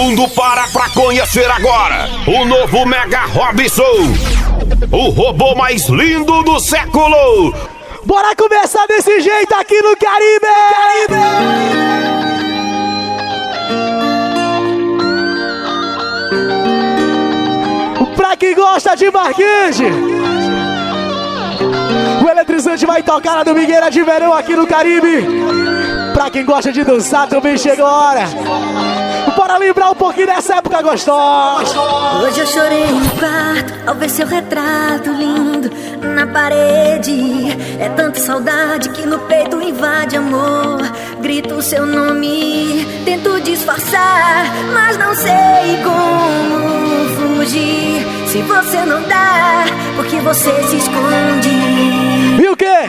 mundo para pra conhecer agora o novo Mega Robson. O robô mais lindo do século. Bora começar desse jeito aqui no Caribe! Caribe! Pra quem gosta de marquete, o eletrizante vai tocar na domingueira de verão aqui no Caribe. Pra quem gosta de dançar, também chegou a hora. Bora lembrar um pouquinho dessa época gostosa. Hoje eu chorei no quarto ao ver seu retrato lindo na parede. É tanta saudade que no peito invade amor. Grito o seu nome, tento disfarçar, mas não sei como fugir. Se você não dá, porque você se esconde. E o quê?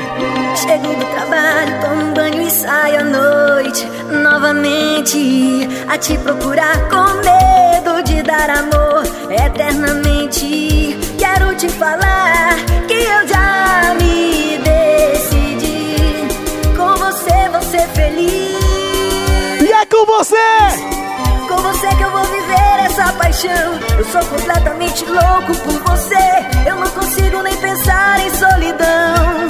Chego do trabalho, tomo um banho e saio à noite novamente a te procurar com medo de dar amor eternamente. Quero te falar que eu já me decidi. Com você vou ser feliz. E é com você! Com você que eu vou viver essa paixão. Eu sou completamente louco por você. Eu não consigo nem pensar em solidão.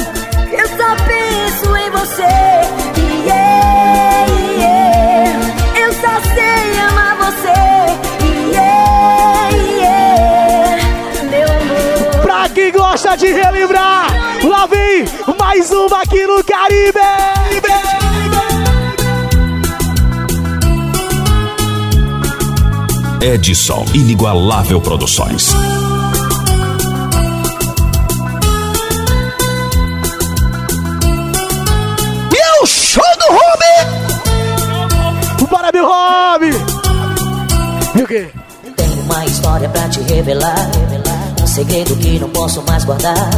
Eu só penso em você. Yeah, gosta de relembrar, lá vem mais uma aqui no Caribe. Edson Inigualável Produções. E o show do Ruby! Bora, meu Rob! E o quê? Tenho uma história pra te revelar. Um segredo que não posso mais guardar.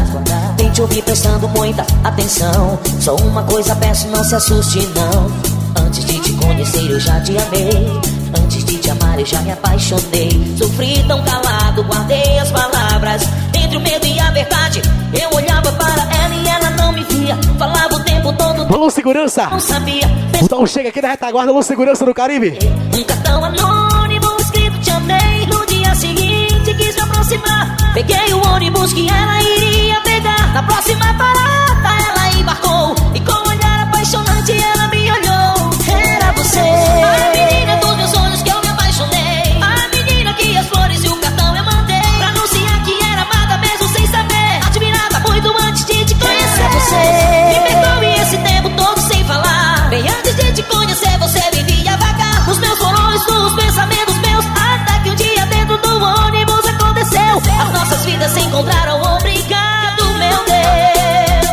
Tem te ouvir prestando muita atenção. Só uma coisa peço, não se assuste, não. Antes de te conhecer, eu já te amei. Antes de te amar, eu já me apaixonei. Sofri tão calado, guardei as palavras. Entre o medo e a verdade, eu olhava para ela e ela não me via. Falava o tempo todo, Alô, segurança! não sabia. Então chega aqui na retaguarda, alô, segurança do Caribe. Um cartão anônimo escrito te amei No dia seguinte quis me aproximar Peguei o ônibus que ela iria pegar. Na próxima parada ela embarcou. E com um olhar apaixonante ela me olhou. Era você nossas vidas se encontraram, obrigado meu Deus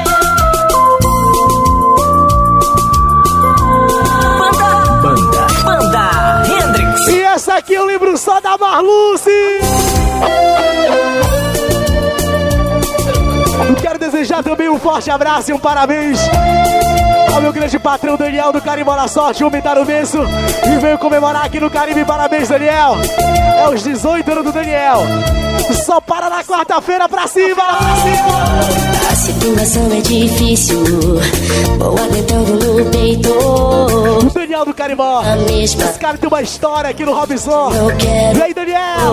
Banda, Banda Hendrix. E essa aqui eu lembro só da Marluce! Quero desejar também um forte abraço e um parabéns ao meu grande patrão Daniel do Caribe na Sorte, homem tá no berço e veio comemorar aqui no Caribe. Parabéns, Daniel! É os 18 anos do Daniel. Só para na quarta-feira pra cima! A situação é difícil, vou aguentando no peito. O Daniel do Caribó. A mesma Esse cara tem uma história aqui no Robinson. eu quero. E aí, Daniel?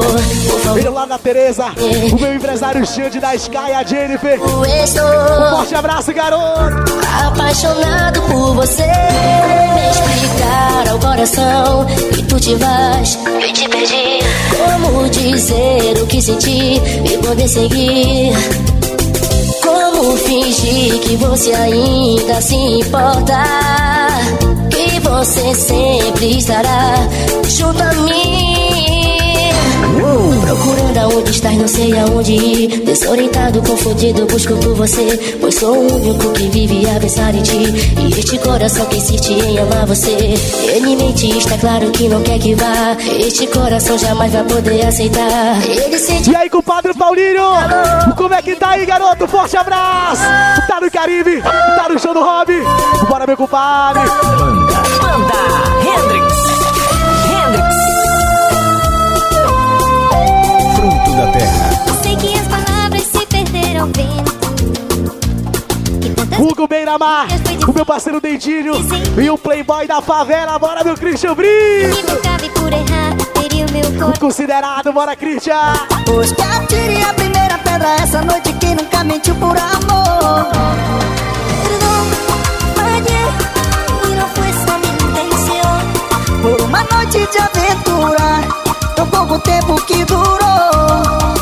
Ele lá da Tereza, o meu empresário Xande da Sky, a Jennifer. Eu Um estou forte abraço, garoto! apaixonado por você. Me explicar ao coração que tu te vais e te perdi? Como dizer o que senti e poder seguir? Como fingir que você ainda se importa? Que você sempre estará junto a mim. Procurando aonde estás, não sei aonde ir. Desorientado, confundido, busco por você. Pois sou o único que vive a pensar em ti. E este coração que insiste em amar você. Ele mente, está claro que não quer que vá. Este coração jamais vai poder aceitar. Ele sente E aí, compadre Paulinho? Como é que tá aí, garoto? Forte abraço! Tá no Caribe, tá no show do Rob. Bora, meu compadre! Banda, Banda. Hendrix. Hugo Beiramar, o meu parceiro Dentinho e o playboy da favela. Bora, meu Christian Brito! e considerado, bora, Christian! Pois que atire a primeira pedra essa noite que nunca mentiu por amor. Perdón, fallé y no fue esa mi intención. Por uma noite de aventura, tão pouco tempo que durou.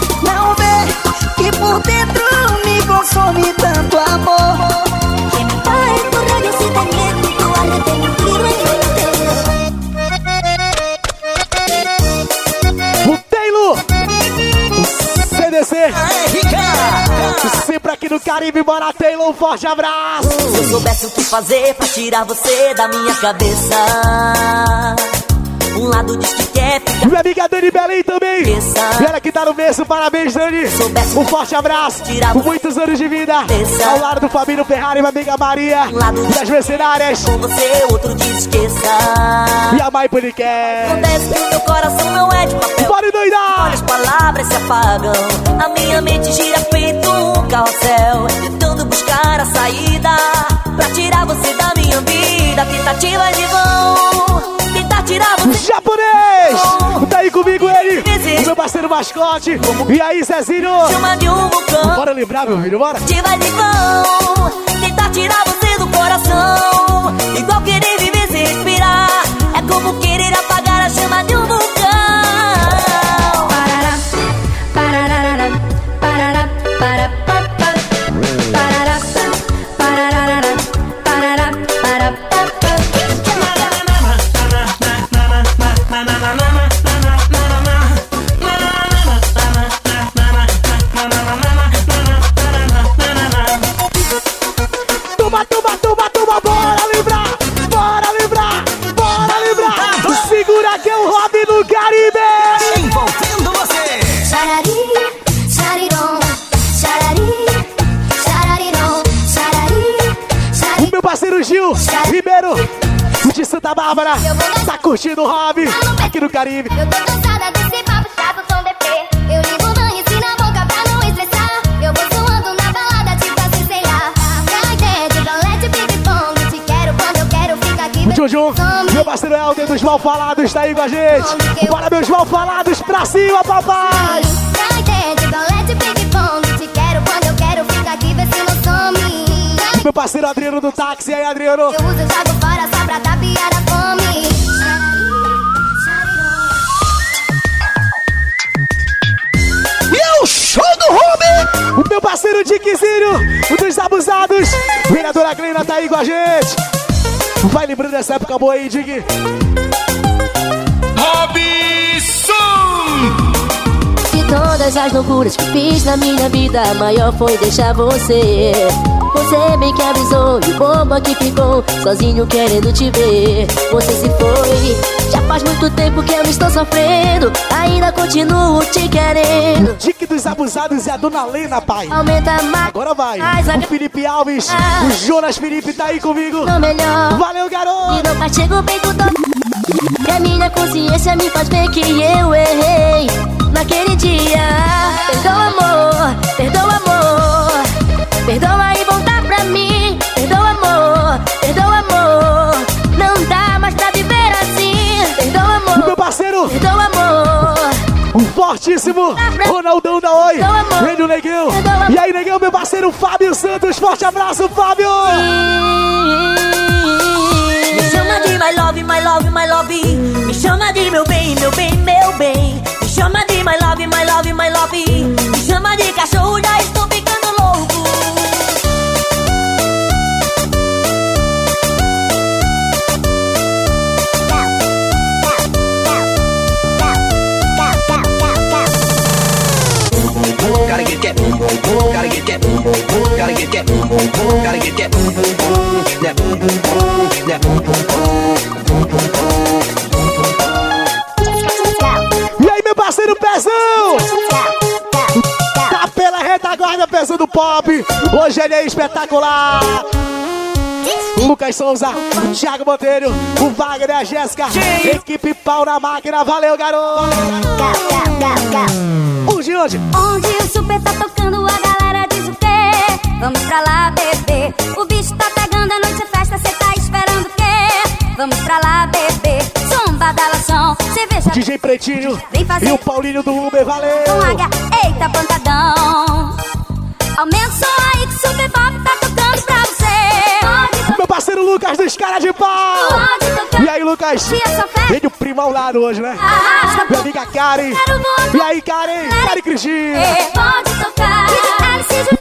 Consome tanto amor. Que me pague tu rabia si te miento y tu arrepentido en mi O Taylor! O CDC! Sempre aqui no Caribe, bora, Taylor, um forte abraço! Se eu soubesse o que fazer pra tirar você da minha cabeça. Um lado diz que quer ficar. Minha amiga Dani Belém também! Cabeça. Ela que tá no berço, parabéns, Dani! Um forte abraço! você muitos anos de vida! Cabeça. Ao lado do Fabinho Ferrari, minha amiga Maria! Lado- E as mercenárias! Com você, outro dia esqueça. E a Mai Podcast! Acontece que o meu coração não é de papel. Bora Olha, doidar! as palavras se apagam. A minha mente gira feito um carrossel. Tentando buscar a saída pra tirar você da minha vida. Tentativa de vão. Tirar você. Japonês! Tá aí comigo ele! O meu parceiro mascote! E aí, Zezinho? Chama de um vulcão. Bora lembrar, meu filho, bora! Tentativa de vão. Tentar tirar você do coração. Igual querer viver sem respirar. É como querer Santa Bárbara tá curtindo o Rob aqui no Caribe. Eu tô cansada desse papo chato, tom deprê. Eu ligo o dane-se na boca pra não estressar. Eu vou suando na balada, tipo assim, sei lá. Cai dentro, galete, ping-pong. Te quero quando eu quero, fica aqui. Jojo, meu parceiro Helder dos Mal Falados tá aí com a gente. Bora, meus Mal Falados, pra cima, papai! Cai dentro, galete, ping-pong. Te quero quando eu quero, fica aqui, vê se não some. Meu parceiro Adriano do táxi, e aí, Adriano? Eu uso, jogo fora só pra tapiar a fome. E o show do Ruben! O meu parceiro Dickzinho, o dos abusados. Vereadora Glena tá aí com a gente. Vai lembrando dessa época boa aí, Dig. De todas as loucuras que fiz na minha vida, a maior foi deixar você. Você bem que avisou e o bomba que ficou sozinho querendo te ver. Você se foi, já faz muito tempo que eu estou sofrendo, ainda continuo te querendo. Dick dos abusados e a dona Lena, pai. Aumenta mais, Agora vai. mais O Felipe Alves, o Jonas Felipe tá aí comigo. Valeu, garoto! E não castigo bem com dor. E a minha consciência me faz ver que eu errei naquele dia. Perdoa, amor, perdoa, amor. Perdoa e voltar pra mim. Perdoa, amor, perdoa, amor. Não dá mais pra viver assim. Perdoa, O meu amor, parceiro, perdoa, amor. o fortíssimo Ronaldão da Oi. Ele, o Negão. E aí, Negão, meu parceiro Fábio Santos. Forte abraço, Fábio! De my love, my love, my love. Me chama de meu bem, meu bem, meu bem. Me chama de my love, my love, my love. Me chama de cachorro, já estou ficando louco. Gotta get that. Gotta get that. Gotta get that. Gotta get that. That Pop. Hoje ele é espetacular. O Lucas Souza, Thiago Monteiro, o Wagner, a Jéssica. Equipe pau na máquina. Valeu, garoto! Onde, onde? Onde o super tá tocando, a galera diz o quê? Vamos pra lá beber. O bicho tá pegando, a noite é festa, cê tá esperando o quê? Vamos pra lá beber. Som badalação, cerveja DJ Pretinho Vem fazer. e o Paulinho do Uber, valeu! com H. Eita, pancadão. Aumenta som aí que Super Pop tá tocando pra você. Meu parceiro Lucas dos Caras de Pau! E aí, Lucas? Só. Vem o primo ao lado hoje, né? Arrasta, Minha amiga Karen. E aí, Karen? Karen Cristina. É, Pode tocar.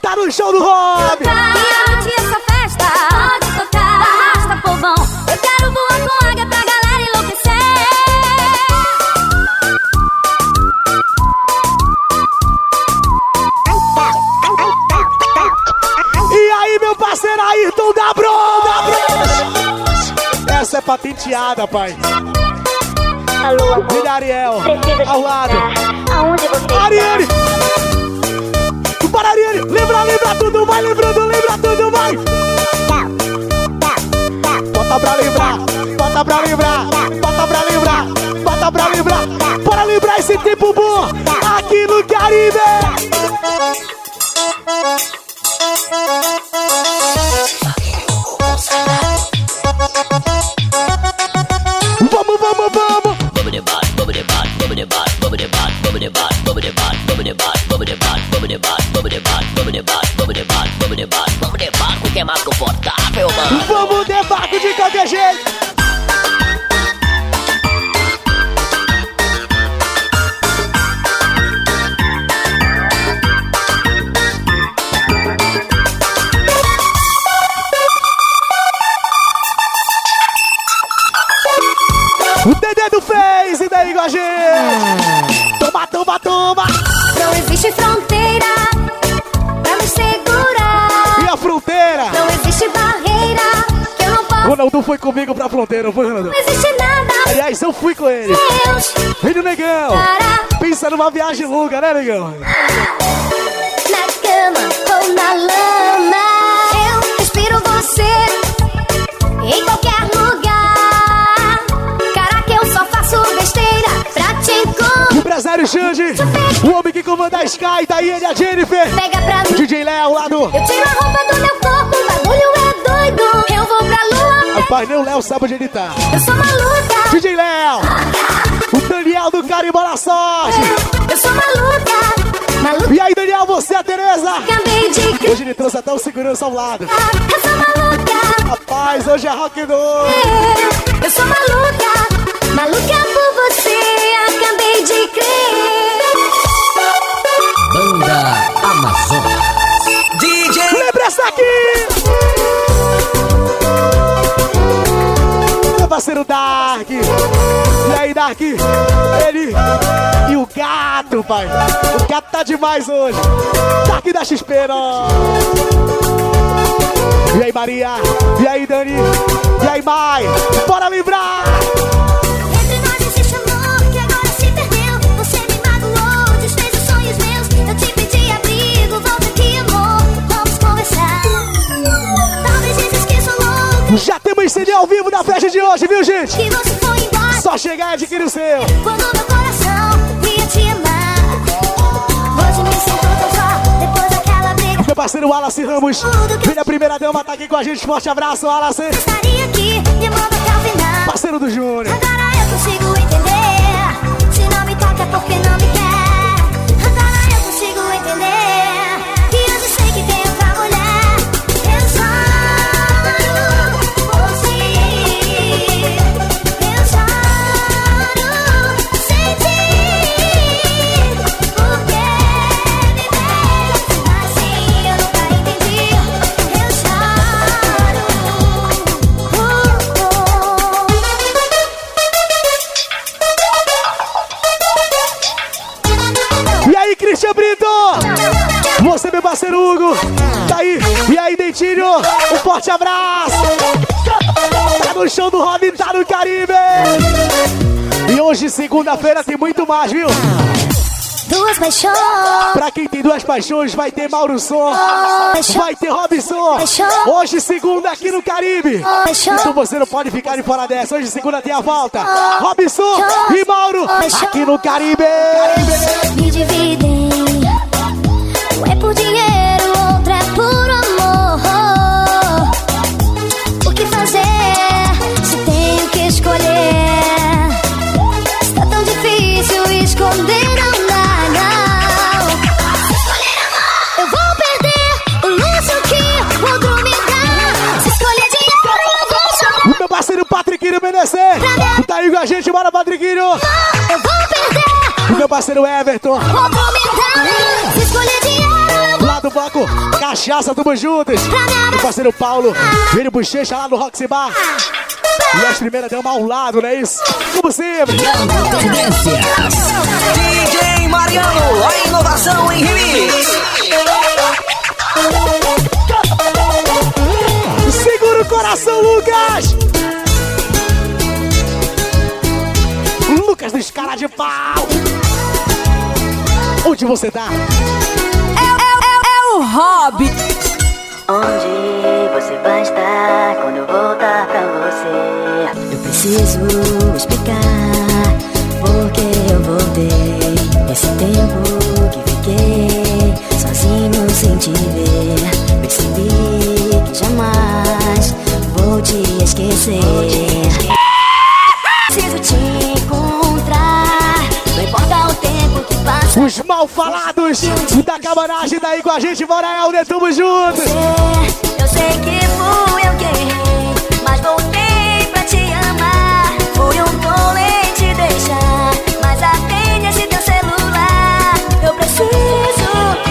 Tá no show do Rob. E tia essa festa. Pode tocar. Arrasta, povão. Eu quero voar com águia pra meu parceiro Ayrton da Bro, da Bro. Essa é patenteada, pai. Alô, amor. Filha Ariel, ao lado. Aonde você? Ariane! Para, Ariane! Lembra, lembra tudo, vai lembrando, lembra tudo, vai! Bota pra lembrar, bota pra lembrar, bota pra lembrar, bota pra lembrar, para lembrar esse tempo bom aqui no Caribe! Vamos, foi comigo pra fronteira, foi, Ronaldo? Não existe nada. Aliás, eu fui com ele. Deus do negão! para Pensa numa viagem longa, né, negão? na cama ou na lama. Eu respiro você em qualquer lugar. Caraca, eu só faço besteira pra te encontrar. Empresário Xande, o homem que comanda a Sky, tá aí ele, a Jennifer. Pega pra O mim. DJ Léo lá do. Eu tiro a roupa do meu corpo, o bagulho Rapaz, nem o Léo sabe onde ele tá. eu sou maluca. DJ Léo, o Daniel do Carimbó na sorte. Eu sou maluca, maluca. E aí, Daniel, você, a Tereza? Acabei de criar. Hoje ele trouxe até o segurança ao lado. Eu sou maluca, Rapaz, hoje é rock and roll. é. eu sou maluca, maluca por você. Acabei de crer. Banda Amazonas. DJ Lembra essa aqui? Parceiro Dark. E aí, Dark? Ele e o gato, pai. O gato tá demais hoje. Dark da XP, não. E aí, Maria? E aí, Dani? E aí, Mai? Bora lembrar! Entre nós existe amor que agora se perdeu. Você me magoou, desfez os sonhos meus. Eu te pedi abrigo, volta aqui, amor. Vamos conversar. Talvez diz que sou louca, Já CD ao vivo na festa de hoje, viu, gente? que você foi embora. Só chegar e adquirir o seu. Quando meu coração ia te amar. Hoje me sinto tão só, depois daquela briga. Meu parceiro Wallace Ramos. Vem a primeira dama, tá aqui com a gente. Forte abraço, Wallace. Estaria aqui, me amando até o final. Parceiro do Júnior. Agora parceiro Hugo. Tá aí. E aí, Dentinho? Um forte abraço. Tá no show do Robin, tá no Caribe. E hoje, segunda-feira, tem muito mais, viu? Duas paixões. Pra quem tem duas paixões, vai ter Mauro Som, vai ter Robson. Hoje, segunda, aqui no Caribe. Então você não pode ficar de fora dessa. Hoje, segunda, tem a volta. Robson e Mauro, aqui no Caribe. Me dividem. Tá aí com a gente, bora, Patriquinho. Eu vou perder O meu parceiro Everton. Se escolher dinheiro, Lá do bloco Cachaça, tamo juntos. Meu parceiro Paulo. Vini Bochecha lá no Roxy Bar. E as primeiras deu ao lado, não é isso? Como sempre. DJ Mariano, a inovação em remix. Segura o coração, Lucas! Lucas dos cara de pau! Onde você tá? É o hobby. Onde você vai estar quando eu voltar pra você? Eu preciso explicar porque eu voltei. Esse tempo que fiquei sozinho sem te ver. Percebi que jamais vou te esquecer. Os mal falados da camaragem daí com a gente, bora Helder, tamo junto! Eu sei que fui eu quem errei, mas voltei pra te amar. Fui um tolo em te deixar, mas atende esse teu celular. Eu preciso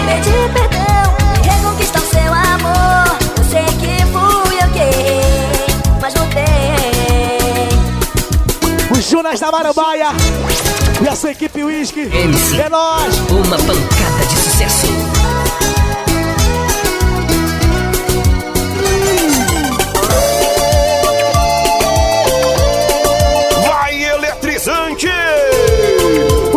pedir perdão reconquistar o seu amor. Eu sei que fui eu quem errei, mas voltei. O Jonas da Marambaia e a sua equipe Whisky. MC. É nóis! Uma pancada de sucesso. Vai eletrizante!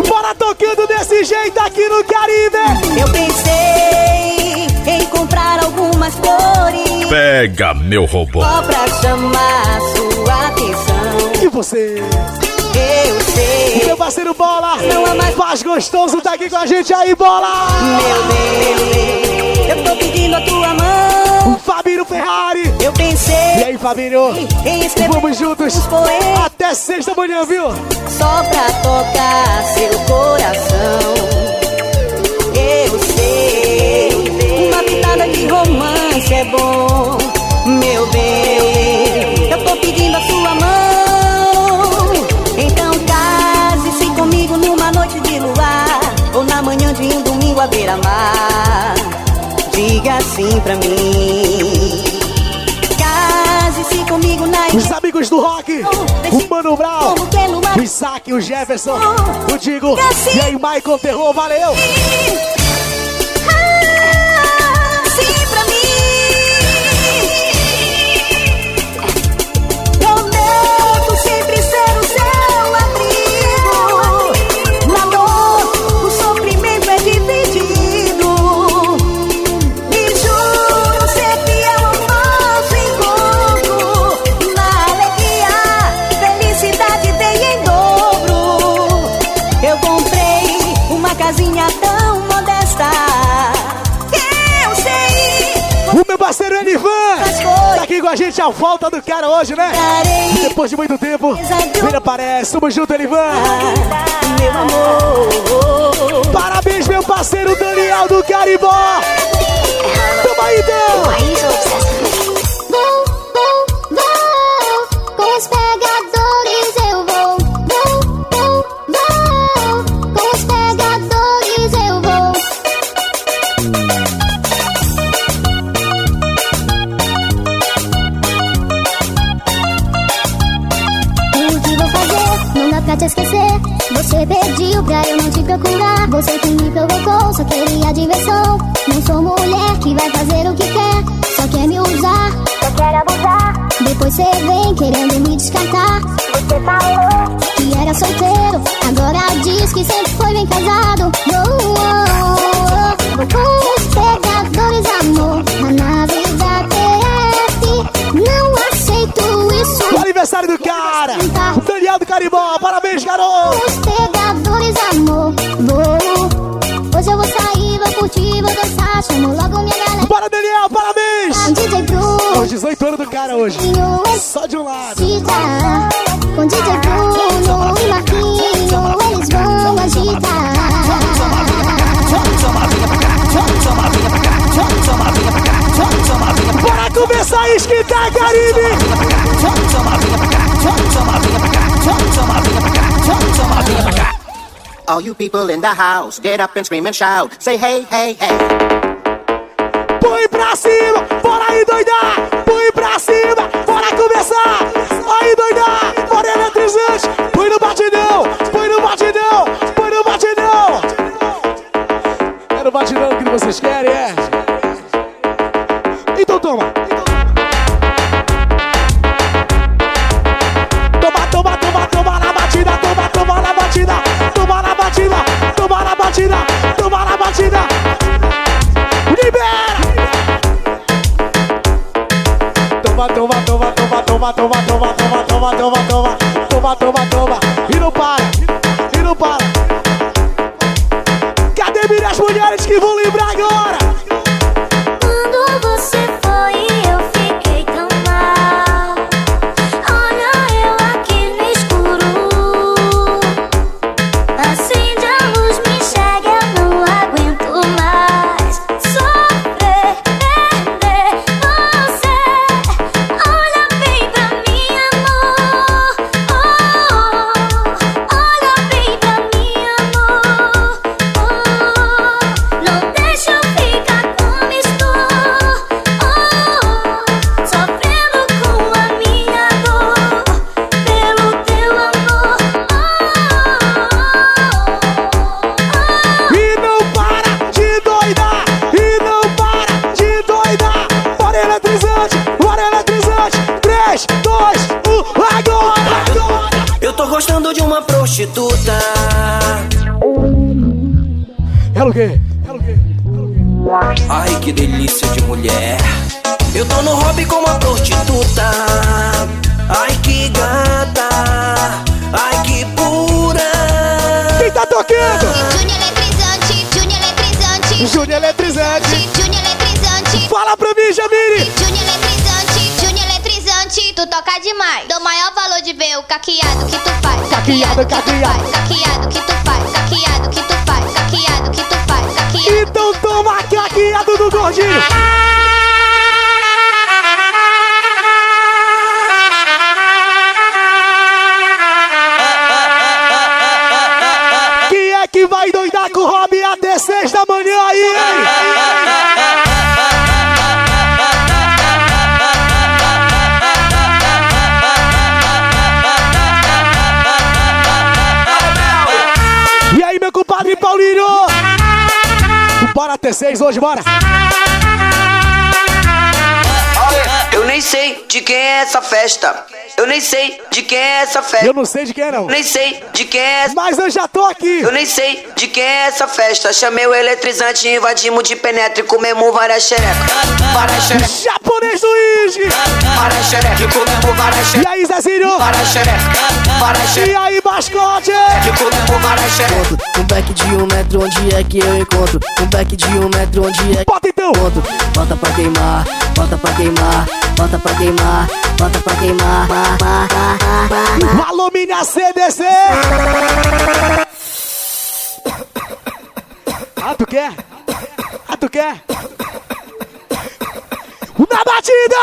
Bora tocando desse jeito aqui no Caribe! Eu pensei em comprar algumas flores Pega, meu robô! só pra chamar sua atenção. E você? Eu sei, Meu parceiro Bola! Não é mais- gostoso tá aqui com a gente aí, Bola! meu bem, eu tô pedindo a tua mão. O Fabinho Ferrari! Eu E pensei aí, Fabinho? Vamos juntos! Até sexta manhã, viu? só pra tocar seu coração. Eu sei, uma pitada de romance é bom, meu bem. À beira-mar. Diga assim pra mim. Case-se comigo na Os amigos do rock! O Mano Brown! O Isaac, o Jefferson, o Digo, e aí, Michael Terror, valeu! Elivan! Tá aqui com a gente, a falta do cara hoje, né? Depois de muito tempo, ele aparece. Tamo junto, Elivan! meu amor. Parabéns, meu parceiro Daniel do Caribó! hoje. Só de um lado. Com DJ Bruno e Marquinho, eles vão agitar. Bora começar a esquentar, Caribe! All you people in the house, get up and scream and shout. Say hey, hey, hey. Toma, toma, hoje, bora! Eu nem sei de quem é essa festa. Eu nem sei de quem é essa festa. Eu não sei de quem é, não. Eu nem sei de quem é. Mas eu já tô aqui! Eu nem sei de quem é essa festa. Chamei o eletrizante, invadimos de penetra e comemos várias xerecas. Várias xerecas, Japonês do Isque! várias xerecas. E comemos várias E xerecas. aí, Zezinho? Várias xerecas, E aí, mascote? E comemos xerecas. Um back de um metro, onde é que eu encontro? Um back de um metro, onde é que Bota então! eu encontro? Bota pra queimar, bota pra queimar, bota pra queimar, bota pra queimar. Alô, minha CDC! Ah, tu quer? Ah, tu quer? Na batida!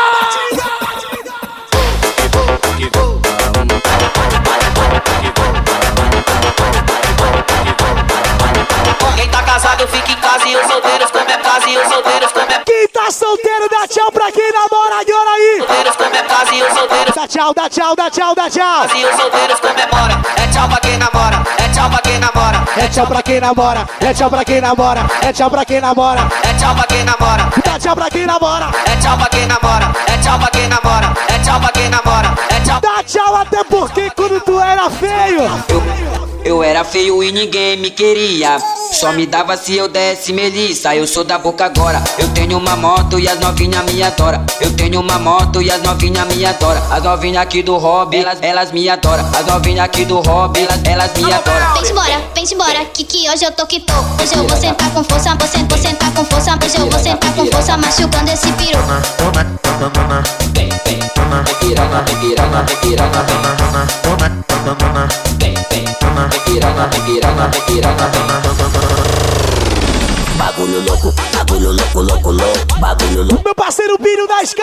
Quem tá casado fica em casa e os solteiros comem casa e os solteiros comem Quem tá solteiro, dá tchau pra quem namora agora aí! solteiros comem casa e os solteiros Dá tchau, dá tchau, dá tchau, dá tchau! e os solteiros comemoram. É tchau pra quem namora, é tchau pra quem namora, É tchau pra quem namora, é tchau pra quem namora, é tchau pra quem namora, é tchau pra quem namora, dá tchau pra quem namora, é tchau pra quem namora, é tchau pra quem namora, é tchau pra quem namora, é tchau. dá tchau até porque quando tu era feio, Eu, eu era feio e ninguém me queria. Só me dava se eu desse melissa. Eu sou da boca agora. Eu tenho uma moto e as novinhas me adoram. Eu tenho uma moto e as novinhas me adoram. As novinhas aqui do hobby, elas, elas me adoram. As novinhas aqui do hobby, elas, elas me adoram. Vem embora, vem embora, que que hoje eu tô que tô. Hoje eu vou sentar com força, vou sentar, vou sentar com força. Hoje eu vou sentar com força, machucando esse piru. Vem, vem, toma, requeirana, requeirana, requeirana, toma, toma, toma, toma, vem, vem, toma, requeirana, requeirana, requeirana, toma, toma, toma. Bagulho louco, bagulho louco, louco, louco, bagulho louco. Meu parceiro Pinho da Sky.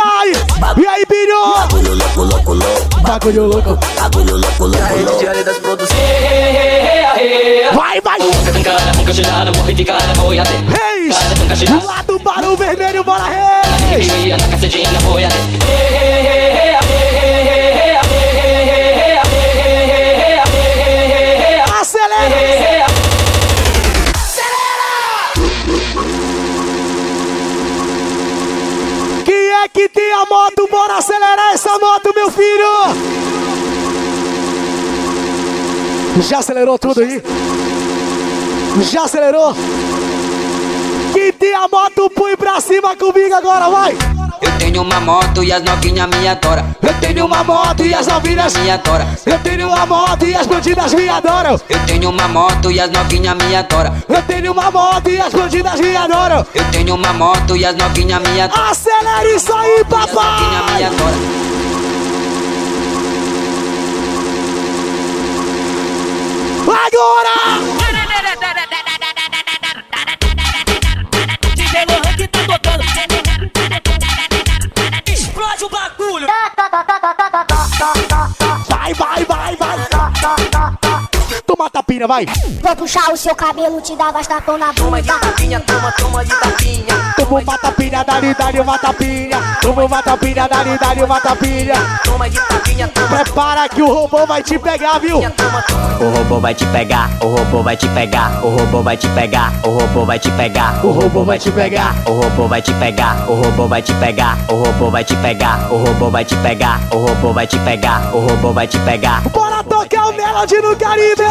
Bagulho, e aí, Pinho? Bagulho louco, louco, louco. Bagulho louco, bagulho louco, louco. A rede das produções. Vai, vai. Reis, do do barulho vermelho, bora, Reis. Tem a moto? Bora acelerar essa moto, meu filho! Já acelerou tudo aí? Já acelerou? Quem tem a moto, põe pra cima comigo agora, vai! Eu tenho uma moto e as novinhas me adoram. Eu tenho uma moto e as novinhas me adoram. Eu tenho uma moto e as bandidas me adoram. Eu tenho uma moto e as novinhas me adoram. Eu tenho uma moto e as bandidas me adoram. Eu tenho uma moto e as novinhas me adoram. Acelera isso aí, papai! Agora! Vai! Vou puxar o seu cabelo, te dar bastapão na Toma de bunda. tapinha, toma, toma de tapinha. Toma uma tapinha, dali, dali uma tapinha! Toma uma tapinha, dali, dali uma tapinha! Toma de tapinha, toma, Prepara que o robô vai te pegar, viu? O robô vai te pegar, o robô vai te pegar, o robô vai te pegar, o robô vai te pegar, O robô vai te pegar! o robô vai te pegar, o robô vai te pegar, o robô vai te pegar, o robô vai te pegar, o robô vai te pegar, o robô vai te pegar. Bora tocar o Melody no Caribe!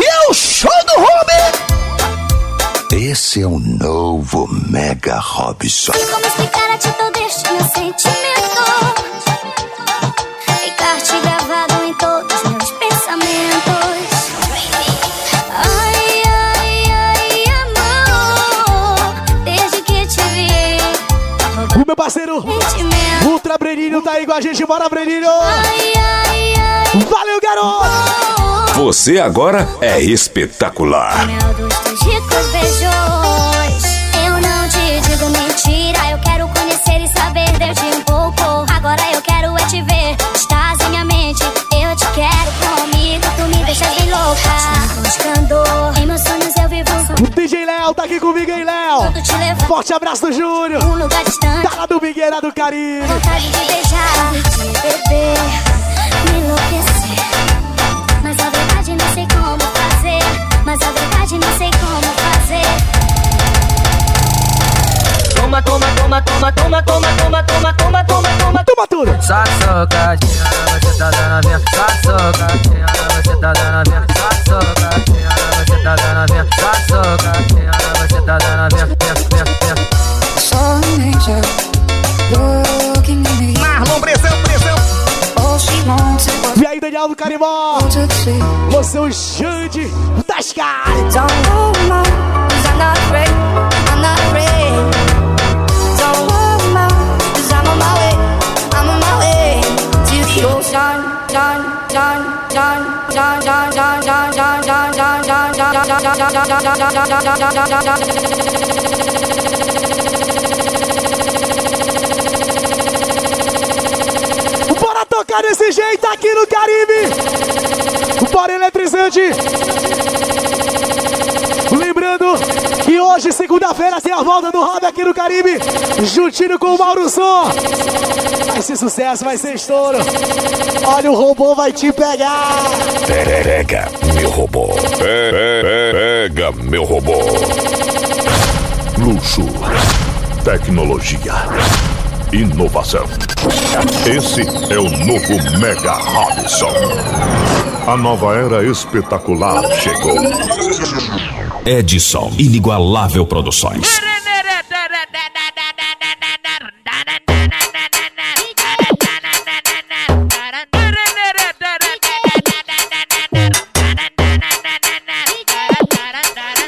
E o show do Ruby! Esse é o novo Mega Robson. Sei como explicar a atitude deste meu sentimento. Ficar-te gravado em todos meus pensamentos. Ai, ai, ai, amor. Desde que te vi, O meu parceiro Brenilho tá aí com a gente, bora Brenilho! Valeu, garoto! Você agora é espetacular. Meu dos ricos beijou. Léo tá aqui comigo, hein, Léo? Forte abraço do Júnior! um lugar distante. Tá lá do Migueira do Caribe! Vontade de beijar e te beber. Me enlouquecer. Mas a verdade não sei como fazer. Mas a verdade não sei como fazer. Toma, toma, toma, toma, toma, toma, toma, toma, toma, toma. Toma tudo! Sassocadinha, você tá dando a minha Sassocadinha, você tá dando a minha Sassocadinha, você tá dando a minha Sassocadinha, você tá dando a minha, minha, minha, minha Marlon, pressão, pressão. E aí, Daniel do Carimbó! Você é o Xande das caras! Don't 'cause I'm not afraid. I'm not afraid. Bora tocar desse jeito aqui no Caribe! Bora eletrizante! Lembrando que hoje, segunda-feira, tem a volta do Rob aqui no Caribe, juntinho com o Mauro Som. Ser sucesso, vai ser estouro. Olha, o robô vai te pegar. Pega, meu robô. Pega, meu robô. Luxo, tecnologia, inovação. Esse é o novo Mega Robson. A nova era espetacular chegou. Edson Inigualável Produções.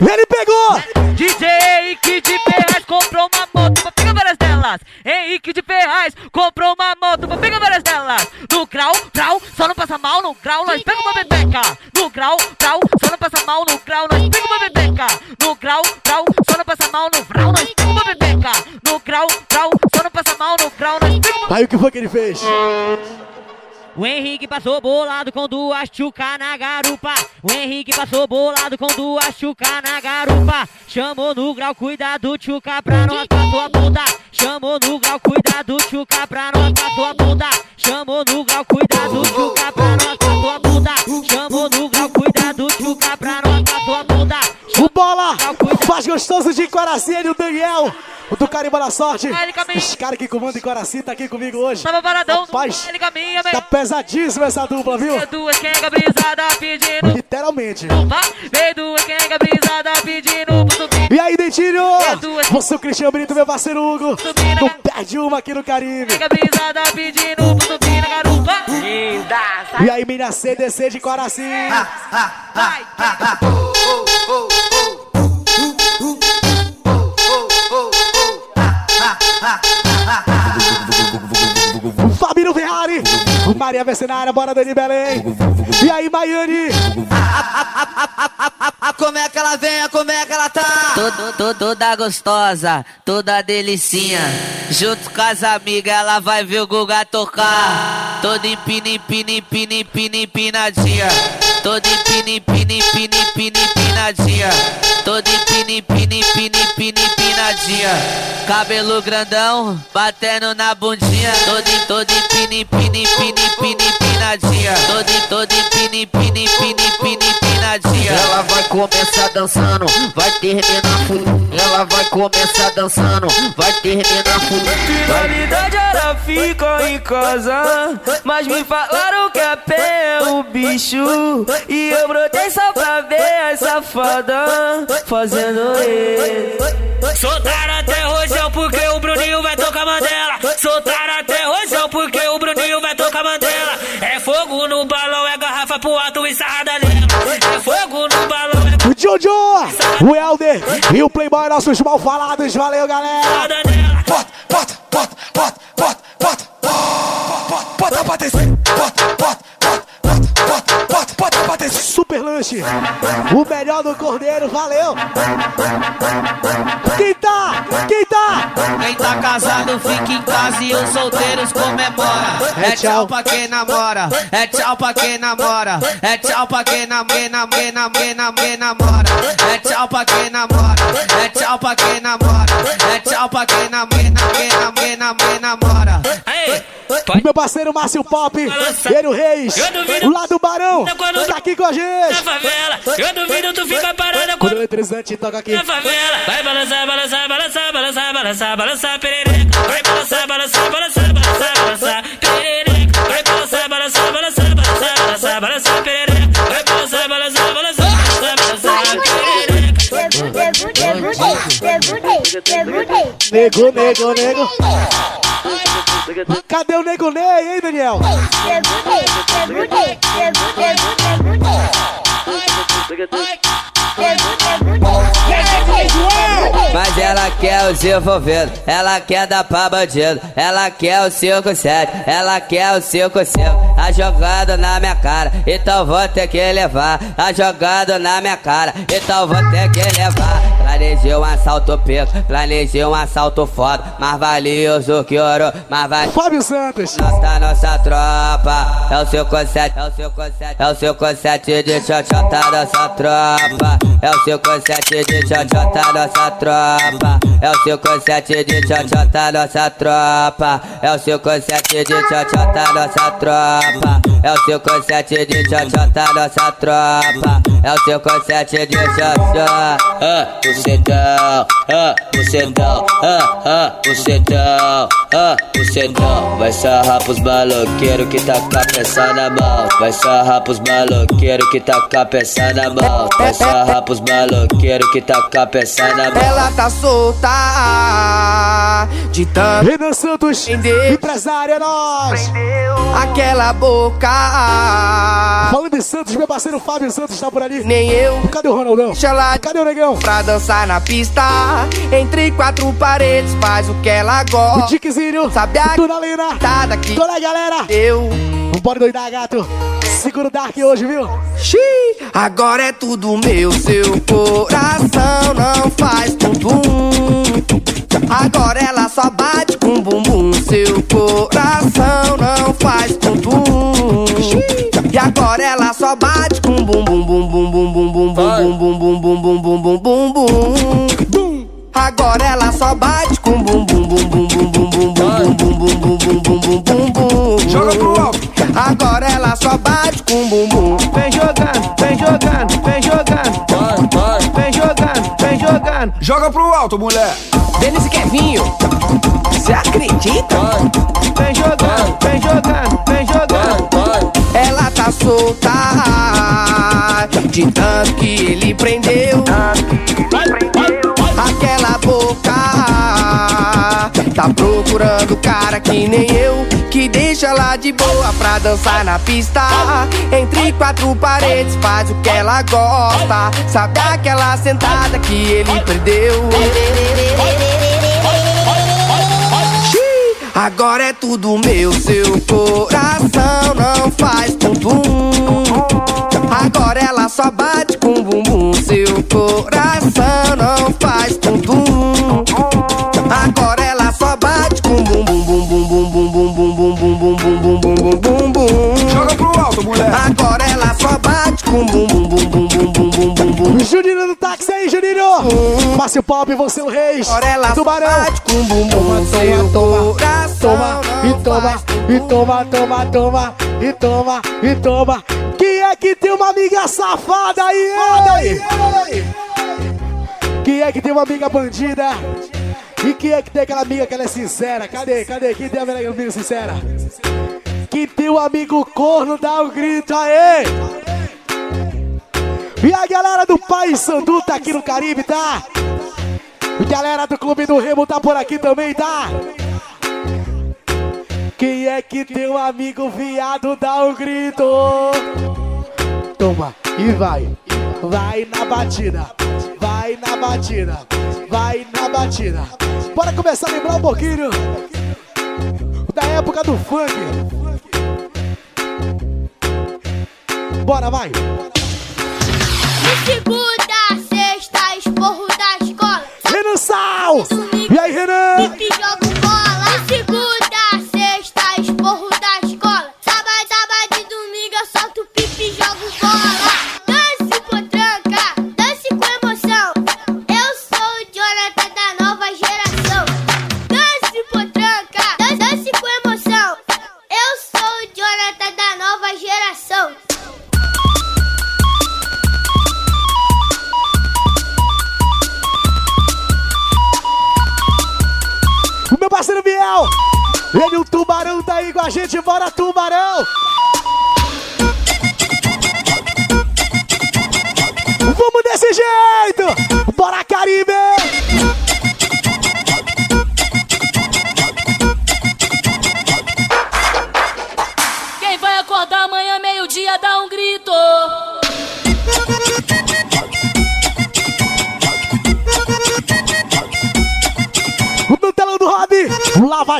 Ele pegou! DJ delas. Henrique de Ferraz comprou uma moto pra pegar várias delas. No grau, grau, só não passa mal. No grau, nós pega uma bebeca. No grau, grau, grau, só não passa mal no grau, nós pega uma bebeca. No grau, grau, só não passa mal no grau, nós pega uma bebeca. No grau, grau, só não passa mal no grau, nós pega uma Aí o que foi que ele fez? O Henrique passou bolado com duas chuca na garupa. O Henrique passou bolado com duas chuca na garupa. Chamou no grau, cuidado, chuca pra a tua bunda. Chamou no grau, cuidado, chuca pra a tua bunda. Chamou no grau, cuidado, chuca pra faz gostoso de Coraci, ele e o Daniel. O do Carimba da Sorte. Os caras que comandam em Coraci tá aqui comigo hoje. Tava paradão, Rapaz, ele caminha, tá pesadíssima essa dupla, viu? Veio duas quenga brisada pedindo. Literalmente. Veio duas quenga brisada pedindo pro subir. E aí, Dentinho? É. Você, o Cristiano Brito, meu parceiro Hugo. Não perde uma aqui no Caribe. Brisada pedindo pro subir na garupa. Linda, E aí, mina CDC de Coraci. O Fabinho Ferrari. O Maria Mercenária, bora Dani Belém. E aí, Maiane? Como é que ela vem, como é que ela tá? Todo, todo, toda gostosa, toda delicinha. Junto com as amigas, ela vai ver o Guga tocar. Toda empina, empina, empina, empina, empinadinha. Toda empina, empina, empina, empina, empinadinha. Toda empina, empina, empina, empina, empinadinha. Cabelo grandão, batendo na bundinha. Toda, toda empina, empina, empina, empina, empinadinha. Toda, toda empina, empina, empina, empina, empinadinha. Ela vai começar dançando, vai terminar fudido. Ela vai começar dançando, vai terminar fudido. Finalidade era ficar em casa Mas me falaram que a pé é o bicho E eu brotei só pra ver as safadas Fazendo isso Soltaram até rojão porque o Bruninho vai tocar Mandela. Soltaram até rojão porque o Bruninho vai tocar Mandela. É fogo no balão, é garrafa pro alto e sarrada. É fogo no balão, é O Jojo, o Helder e o Playboy, nossos mal falados. Valeu, galera. Bota, bota, bota, bota, bota, bota, bota, bota. Bota, bota, bota, Super lanche, o melhor do Cordeiro, valeu. Quem tá? Quem tá? Quem tá casado fica em casa e os solteiros comemora. É tchau pra quem namora, é tchau pra quem namora, é tchau pra quem namora, namora, namora, namora. É tchau pra quem namora, é tchau pra quem namora, é tchau pra quem namora, namora, namora, namora. O meu parceiro Márcio Pop, ele o Reis, lá do Barão, tá aqui com a gente. favela. Eu duvido tu fica parada Quando o eletrizante toca aqui. na favela. Vai balançar, balançar, balançar, balançar, balançar, balançar, perereca. Vai balançar, balançar, balançar, balançar, balançar, perereca. Vai balançar, balançar, balançar, balançar, balançar, balançar, perereca. Vai balançar, balançar, balançar, balançar, balançar, perereca. Nego, nego, nego. Cadê o nego Ney, hein, Daniel? Mas ela quer os envolvidos, ela quer dar pra bandido, ela quer o 5-7, ela quer o 5-5. Tá jogando na minha cara, então vou ter que levar. Tá jogando na minha cara, então vou ter que levar. Planejei um assalto pico, planejei um assalto foda, mais valioso que ouro, mais valioso. Fábio Santos. Nossa, nossa tropa, é o 5-7, é o 5-7, é o 5-7 de xoxota nossa tropa. É o 5-7 de xoxota nossa tropa. É o 5-7 de xoxota nossa tropa. É o 5-7 de xoxota nossa tropa. É o 5-7 de xoxota nossa tropa. É o 5-7 de xoxota. Ah, bucetão, ah, bucetão, ah, ah, bucetão, ah, bucetão. Vai sarrar pros maloqueiros que tá com a peça na mão. Vai sarrar pros maloqueiros que tá com a peça na mão. Vai sarrar pros maloqueiros que tá com a peça na mão. Ela tá solta De tanto Renan Santos, empresário, é nóis. Aquela boca Falando em Santos, meu parceiro Fábio Santos tá por ali. Nem eu Cadê o Ronaldão? Deixa ela Cadê o Negão? pra dançar na pista Entre quatro paredes faz o que ela O gosta Dickzinho, Sabe a Dona Lena, tá daqui toda a galera. Eu pode doidar, gato. Segura o Dark hoje, viu? Xiii, agora é tudo meu, seu coração não faz bumbum. Agora ela só bate com bumbum, seu coração não faz bumbum. E agora ela só bate com bum bum bum bum bum bum bum bum bum bum Agora ela só bate com bum bum bum bum bum bum bum bum bum bum bum bum bum bum bum. Joga pro alto. Agora ela só bate com bum bum. Vem jogando, vem jogando, vem jogando. Vem jogando, vem jogando. Joga pro alto, mulher. Denis e Kevinho. Você acredita? Vem jogando, vem jogando, vem jogando. Ela tá solta de tanto que ele prendeu. Aquela tá procurando cara que nem eu. Que deixa ela de boa pra dançar na pista. Entre quatro paredes, faz o que ela gosta. Sabe aquela sentada que ele perdeu? Agora é tudo meu, seu coração não faz bumbum. Agora ela só bate com bumbum, seu coração bate com bumbum bum bum bum bum bum bum bum. Juninho do táxi aí, Juninho! Márcio Pop, você o Reis! Agora ela Tubarão! com bumbum, seu coração Toma, e toma, e toma, toma, toma, e toma, e toma. Quem é que tem uma amiga safada aí? Ei? Quem é que tem uma amiga bandida? E quem é que tem aquela amiga que ela é sincera? Cadê? Cadê? Quem tem a amiga sincera? Quem tem um amigo corno, dá um grito aí! E a galera do Pai Sandu tá aqui no Caribe, tá? Galera do Clube do Remo tá por aqui também, tá? Quem é que tem um amigo viado, dá um grito. Toma, e vai. Vai na batida. Vai na batida. Vai na batida. Bora começar a lembrar um pouquinho da época do funk. Bora, vai. good.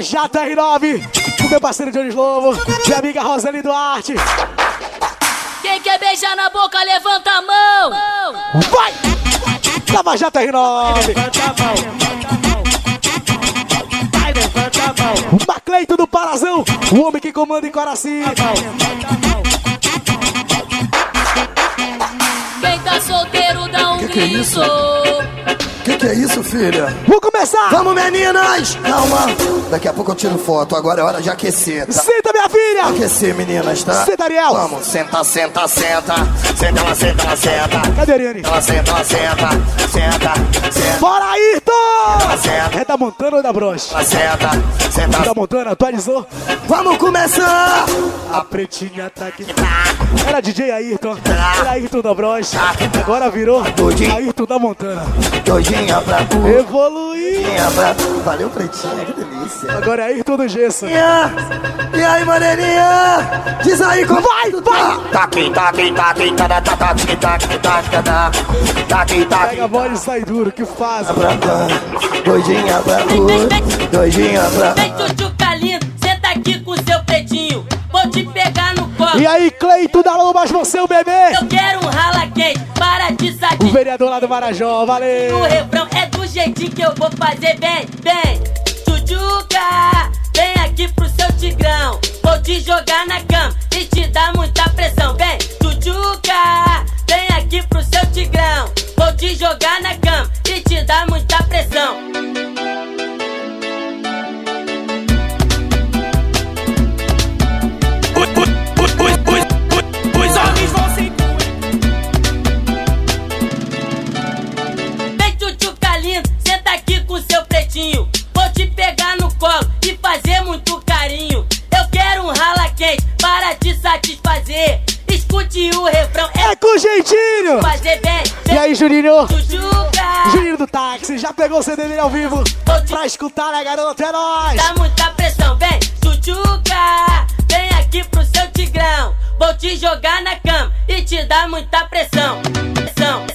O Lava Jato R9. O meu parceiro Jones Lobo. Minha amiga Roseli Duarte. Quem quer beijar na boca, levanta a mão. Vai! Lava Jato R9. Macleito do Parazão. O homem que comanda em Coraci. Quem tá solteiro, dá um Que que é isso? Que que é isso, filha? Começar! Vamos, meninas! Calma! Daqui a pouco eu tiro foto, agora é hora de aquecer, tá? Senta, minha filha! Aquecer, meninas, tá? Senta, Ariel! Vamos, senta, senta, senta. Senta, ela senta, ela senta. Cadê Ariane? Ela senta, ela senta. Senta, senta. Bora, Ayrton! É da Montana ou da Bros? Ela senta, Da senta. Montana, atualizou? Vamos começar! A pretinha tá aqui. Era DJ Ayrton. Era Ayrton da Bros. Agora virou Ayrton da Montana. Doidinha pra tu. Doidinha pra tu. Valeu, pretinha, que delícia. Agora é Ayrton do Gesso. E aí, maneirinha? Diz aí como Vai, vai! Pega a bola e sai duro, que faz? Pra cá, doidinha pra tu, doidinha pra Vem, tchutchuca lindo, senta aqui com seu pretinho. Vou te pegar no colo. E aí, Cleito da Lomas, você é o bebê. Eu quero um rala quente, para de O satisfazer. vereador lá do Marajó, O valeu. refrão é do jeitinho que eu vou fazer bem, bem. Chuchuca, vem aqui pro seu tigrão. Vou te jogar na cama e te dar muita pressão. Vem, Chuchuca, vem aqui pro seu tigrão. Vou te jogar na cama e te dar muita pressão. Vem, Chuchuca lindo, senta aqui com seu pretinho. Vou te pegar no colo e fazer muito carinho. Eu quero um rala quente para te satisfazer. Escute o refrão, É com jeitinho. fazer bem. E aí, Juninho? Chuchuca, Juninho do táxi, já pegou o CD dele ao vivo pra escutar, né, garoto? É nóis. dá muita pressão. Vem, Chuchuca, vem aqui pro seu tigrão. Vou te jogar na cama e te dar muita pressão. Pressão.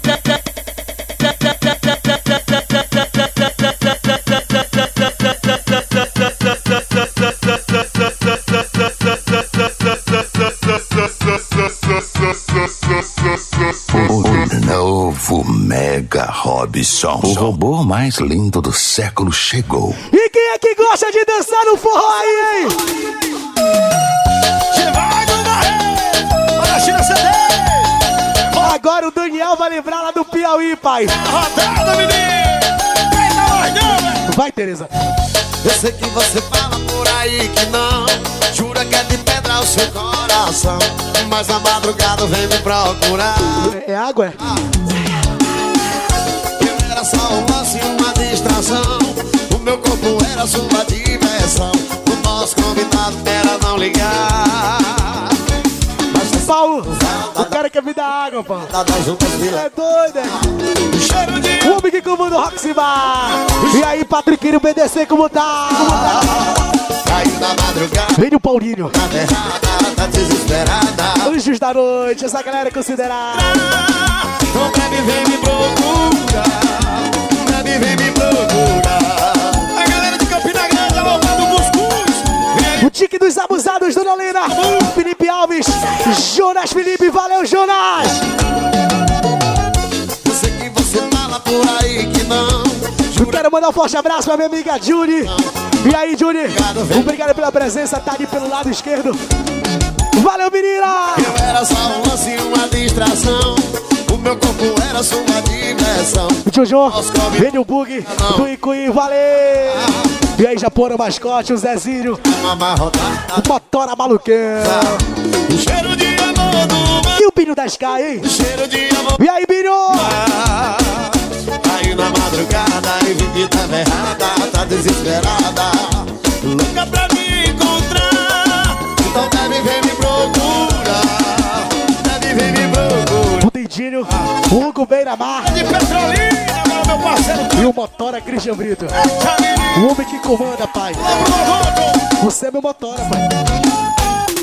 O novo Mega Robson. O robô mais lindo do século chegou. E quem é que gosta de dançar no forró aí, hein? Agora o Daniel vai lembrar lá do Piauí, pai. Rodada, Vai, Tereza. Eu sei que você fala por aí que não Jura que é de pedra o seu coração Mas na madrugada vem me procurar É água? Eu era só um lance, uma distração O meu corpo era sua diversão O nosso combinado era não ligar Paulo, o cara quer me dar água, de É doido, é? O homem que comanda o Roxy Bar. E aí, Patriquinho BDC, como tá? Na madrugada Vem o Paulinho. Tá tá Anjos da noite, essa galera é considerada. Então bebe, vem me procurar Bebe, vem me procurar O tique dos abusados, Dona Lena. Felipe Alves. Jonas Felipe, valeu, Jonas. Eu sei que você fala por aí que não Eu quero mandar um forte abraço pra minha amiga Judy. E aí, Judy? Obrigado pela presença, tá ali pelo lado esquerdo. Valeu, menina! Eu era só um lance, uma distração O meu corpo era sua diversão. Jojo, vem o bug do Icuí, valeu! E aí, Japona Mascote, o Zezinho, o Motora Maluquão. O cheiro de amor do E o Binho da Sky, hein? O cheiro de amor E aí, Binho? Caiu na madrugada e vi que tava errada Tá desesperada. Louca pra me encontrar. Então deve vir me procurar procurar O Didinho, o Hugo Beira-Mar. De Petrolina, meu parceiro E o Motora Christian Brito. O homem que comanda, pai. Você é meu Motora, pai.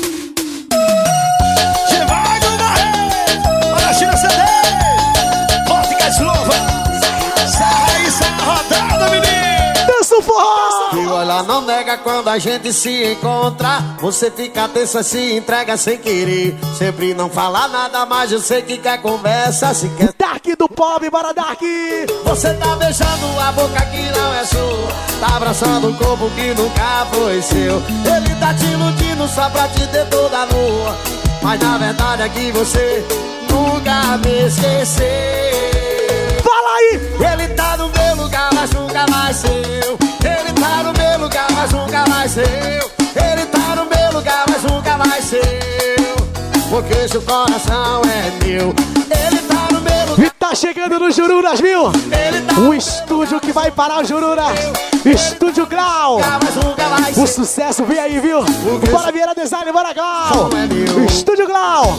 E olha, não nega quando a gente se encontra. Você fica tensa, se entrega sem querer. Sempre não fala nada, mas eu sei que quer conversa. Se quer Dark do pobre, bora Dark! Você tá beijando a boca que não é sua. Tá abraçando um corpo que nunca foi seu. Ele tá te iludindo só pra te ter toda nua. Mas na verdade é que você nunca me esqueceu. Fala aí! Ele tá no meu nunca mais seu Ele tá no meu lugar, mas nunca mais seu Ele tá no meu lugar, mas nunca mais seu Porque seu coração é meu Ele tá no meu lugar E tá chegando no Jurunas, viu? O estúdio que vai parar o Jurunas. Estúdio Grau. O sucesso vem aí, viu? Bora Vieira Design, bora Grau. Estúdio Grau.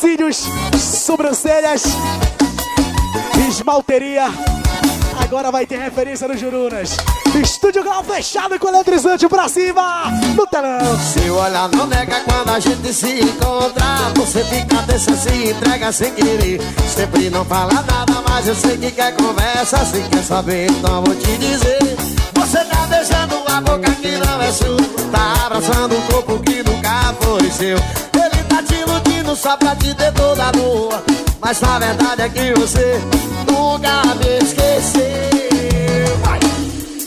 Cílios, sobrancelhas, esmalteria. Agora vai ter referência no Jurunas. Estúdio Grau fechado com eletrizante pra cima. No telão. Seu olhar não nega quando a gente se encontra Você fica dessa, se entrega sem querer Sempre não fala nada, mas eu sei que quer conversa Se quer saber, então vou te dizer Você tá beijando a boca que não é sua Tá abraçando um corpo que nunca foi seu tá te iludindo só pra te ter toda lua. Mas na verdade é que você nunca me esqueceu. Vai.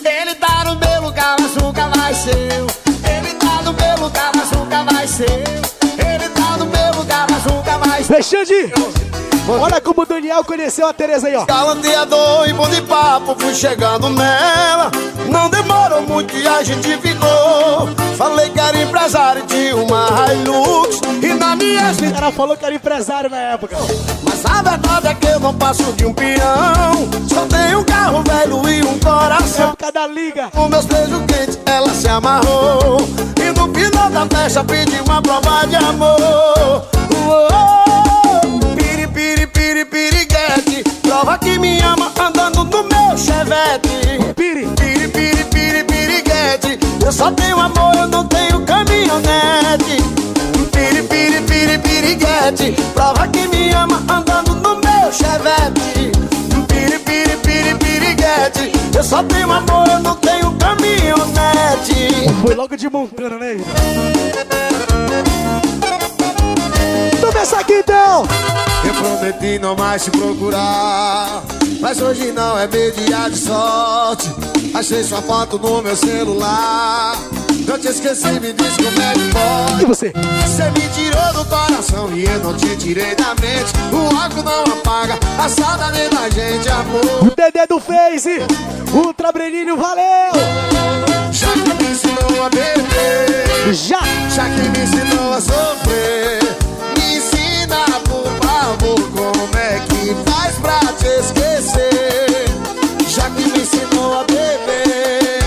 Ele tá no meu lugar, mas nunca vai ser. Ele tá no meu lugar, mas nunca vai ser. Ele tá no meu lugar, mas nunca vai ser Alexandre, olha como o Daniel conheceu a Tereza aí, ó. Galanteador e bom de papo, fui chegando nela. Não demorou muito e a gente ficou. Falei que era empresário de uma Hilux. E na minha O cara falou que era empresário na época. Mas a verdade é que eu não passo de um peão. Só tenho um carro velho e um coração. Época da liga. Com meus beijos quentes, ela se amarrou. E no final da festa pedi uma prova de amor. Uou, piri, piri, piriguete. Prova que me ama andando no meu chevette. Piri, piri, piri, piri, piriguete. Eu só tenho amor, eu não tenho caminhonete. Piri, piri, piri, piriguete. Prova que me ama andando no meu chevette. Piri, piri, piri, piriguete. Eu só tenho amor, eu não tenho caminhonete. Foi logo de montana, né? Toma essa aqui então. Eu prometi não mais te procurar Mas hoje não é meu dia de sorte Achei sua foto no meu celular Não te esqueci, me diz como é que pode E você? Você me tirou do coração e eu não te tirei da mente O álcool não apaga a saudade da gente, amor O Dedé do Face, Ultra Breninho, valeu! Já que me ensinou a beber Já! Já que me ensinou a sofrer que faz pra te esquecer Já que me ensinou a beber